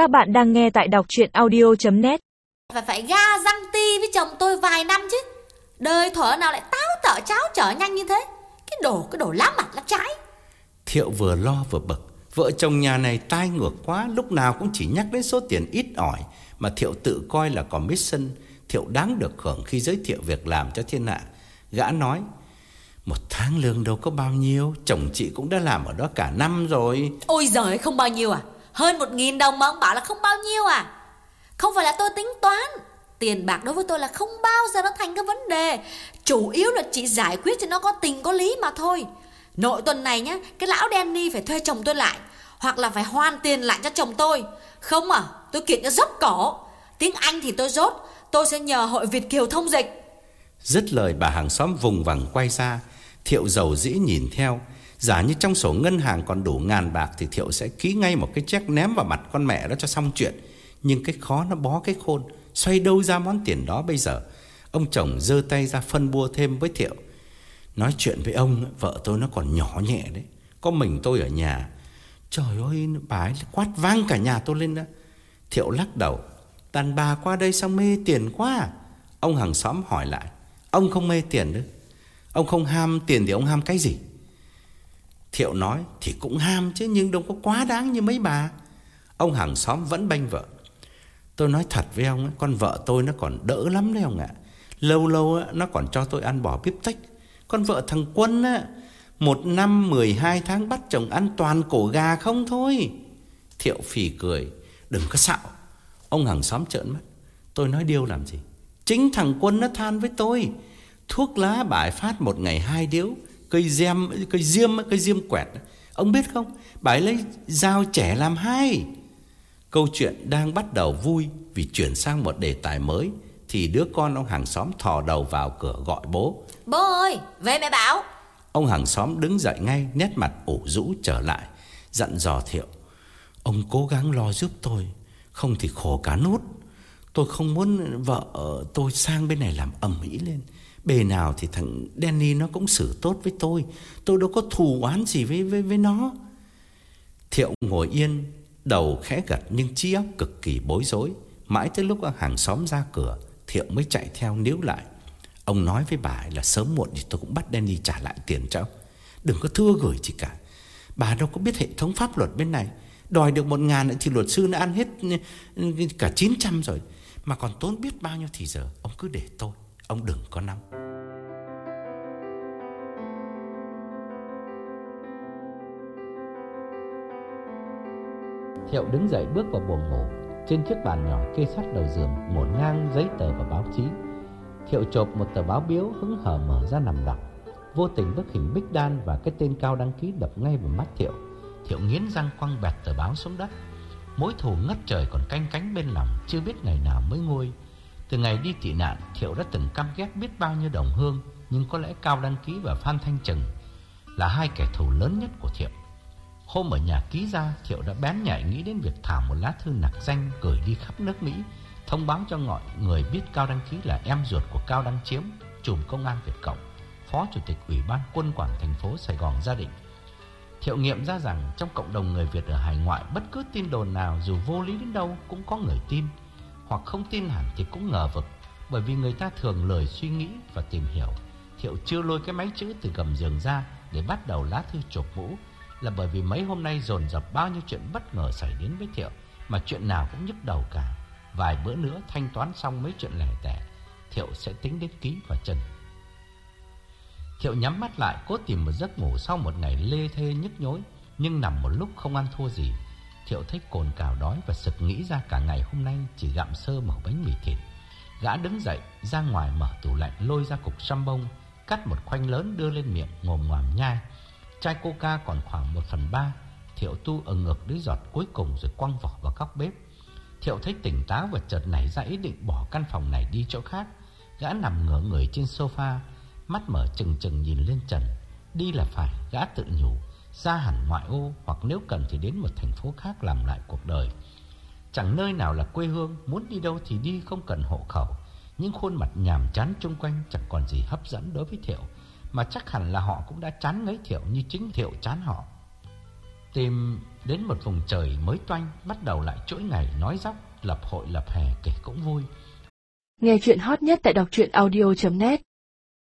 Các bạn đang nghe tại đọc chuyện audio.net Và phải ga răng ti với chồng tôi vài năm chứ. Đời thở nào lại táo tở cháo trở nhanh như thế. Cái đồ, cái đồ lá mặt lá trái. Thiệu vừa lo vừa bực. Vợ chồng nhà này tai ngược quá Lúc nào cũng chỉ nhắc đến số tiền ít ỏi Mà Thiệu tự coi là commission. Thiệu đáng được hưởng khi giới thiệu việc làm cho thiên hạ. Gã nói Một tháng lương đâu có bao nhiêu Chồng chị cũng đã làm ở đó cả năm rồi. Ôi giời không bao nhiêu à hơn một nghìn đồng mà ông bảo là không bao nhiêu à? Không phải là tôi tính toán. Tiền bạc đối với tôi là không bao giờ nó thành cái vấn đề. Chủ yếu là chỉ giải quyết cho nó có tình, có lý mà thôi. Nội tuần này nhá, Cái lão Danny phải thuê chồng tôi lại, Hoặc là phải hoàn tiền lại cho chồng tôi. Không à tôi kiện cho dốc cổ Tiếng Anh thì tôi rốt, Tôi sẽ nhờ hội Việt Kiều thông dịch. Dứt lời, bà hàng xóm vùng vằng quay ra, Thiệu giàu dĩ nhìn theo. Giả như trong sổ ngân hàng còn đủ ngàn bạc Thì Thiệu sẽ ký ngay một cái check ném vào mặt con mẹ đó cho xong chuyện. Nhưng cái khó nó bó cái khôn, Xoay đâu ra món tiền đó bây giờ? Ông chồng dơ tay ra phân bua thêm với Thiệu. Nói chuyện với ông, Vợ tôi nó còn nhỏ nhẹ đấy. Có mình tôi ở nhà. Trời ơi, bà ấy quát vang cả nhà tôi lên đó. Thiệu lắc đầu. Đàn bà qua đây sao mê tiền quá à? Ông hàng xóm hỏi lại. Ông không mê tiền nữa. Ông không ham tiền thì ông ham cái gì? Thiệu nói Thì cũng ham chứ nhưng đâu có quá đáng như mấy bà. Ông hàng xóm vẫn banh vợ. Tôi nói thật với ông ấy, Con vợ tôi nó còn đỡ lắm đấy ông ạ. Lâu lâu nó còn cho tôi ăn bò bíp tách. Con vợ thằng Quân á Một năm 12 tháng bắt chồng ăn toàn cổ gà không thôi. Thiệu phì cười Đừng có xạo. Ông hàng xóm trợn mắt Tôi nói điêu làm gì? Chính thằng Quân nó than với tôi Thuốc lá bài phát một ngày hai điếu Cây diêm, cây diêm, cây diêm quẹt Ông biết không? Bà ấy lấy dao trẻ làm hai. Câu chuyện đang bắt đầu vui Vì chuyển sang một đề tài mới Thì đứa con ông hàng xóm thò đầu vào cửa gọi bố. Bố ơi về mẹ bảo. Ông hàng xóm đứng dậy ngay Nét mặt ủ rũ trở lại Dặn dò Thiệu Ông cố gắng lo giúp tôi Không thì khổ cả nút. Tôi không muốn vợ tôi sang bên này làm ầm ĩ lên Bề nào thì thằng Danny nó cũng xử tốt với tôi. Tôi đâu có thù oán gì với, với, với nó. Thiệu ngồi yên Đầu khẽ gật nhưng trí óc cực kỳ bối rối. Mãi tới lúc hàng xóm ra cửa Thiệu mới chạy theo níu lại. Ông nói với bà là sớm muộn thì tôi cũng bắt Danny trả lại tiền cho Đừng có thưa gửi chị cả. Bà đâu có biết hệ thống pháp luật bên này. Đòi được một ngàn thì luật sư đã ăn hết cả 900 rồi. Mà còn tốn biết bao nhiêu thì giờ Ông cứ để tôi. Ông đừng có nóng. Thiệu đứng dậy bước vào buồng ngủ. Trên chiếc bàn nhỏ kê sát đầu giường Ngổn ngang giấy tờ và báo chí. Thiệu chộp một tờ báo biếu hứng hở mở ra nằm đọc. Vô tình bức hình Bích Đan và cái tên cao đăng ký đập ngay vào mắt Thiệu. Thiệu nghiến răng quăng bẹt tờ báo xuống đất. Mối thù ngất trời còn canh cánh bên lòng, Chưa biết ngày nào mới nguôi. Từ ngày đi tị nạn, Thiệu đã từng căm ghét biết bao nhiêu đồng hương, Nhưng có lẽ Cao Đăng Ký và Phan Thanh Trừng Là hai kẻ thù lớn nhất của Thiệu Hôm ở nhà ký ra Thiệu đã bén nhạy nghĩ đến việc thả một lá thư nặc danh Gửi đi khắp nước Mỹ, Thông báo cho mọi người biết Cao Đăng Ký là em ruột của Cao Đăng Chiếm, Trùm công an Việt Cộng, Phó Chủ tịch Ủy ban Quân quản thành phố Sài Gòn gia đình. Thiệu nghiệm ra rằng trong cộng đồng người Việt ở hải ngoại, Bất cứ tin đồn nào dù vô lý đến đâu cũng có người tin hoặc không tin hẳn thì cũng ngờ vực, Bởi vì người ta thường lời suy nghĩ và tìm hiểu. Thiệu chưa lôi cái máy chữ từ gầm giường ra Để bắt đầu lá thư chụp mũ, Là bởi vì mấy hôm nay dồn dập bao nhiêu chuyện bất ngờ xảy đến với Thiệu, Mà chuyện nào cũng nhức đầu cả. Vài bữa nữa thanh toán xong mấy chuyện lẻ tẻ, Thiệu sẽ tính đến ký và chân. Thiệu nhắm mắt lại, cố tìm một giấc ngủ sau một ngày lê thê nhức nhối, Nhưng nằm một lúc không ăn thua gì. Thiệu thấy cồn cào đói và sực nghĩ ra cả ngày hôm nay chỉ gặm sơ một bánh mì thịt. Gã đứng dậy, ra ngoài mở tủ lạnh, lôi ra cục xăm bông Cắt một khoanh lớn đưa lên miệng, ngồm ngoàm nhai Chai coca còn khoảng một phần ba. Thiệu tu ở ngược đứa giọt cuối cùng rồi quăng vỏ vào góc bếp. Thiệu thấy tỉnh táo và chợt nảy ra ý định bỏ căn phòng này đi chỗ khác. Gã nằm ngửa người trên sofa, Mắt mở chừng chừng nhìn lên trần. Đi là phải, gã tự nhủ. Ra hẳn ngoại ô Hoặc nếu cần thì đến một thành phố khác làm lại cuộc đời. Chẳng nơi nào là quê hương, Muốn đi đâu thì đi, không cần hộ khẩu. Những khuôn mặt nhàm chán chung quanh Chẳng còn gì hấp dẫn đối với Thiệu, Mà chắc hẳn là họ cũng đã chán ngấy Thiệu Như chính Thiệu chán họ. Tìm đến một vùng trời mới toanh, Bắt đầu lại chuỗi ngày nói dóc, Lập hội lập hè kể cũng vui. Nghe chuyện hot nhất tại đọc truyện audio.net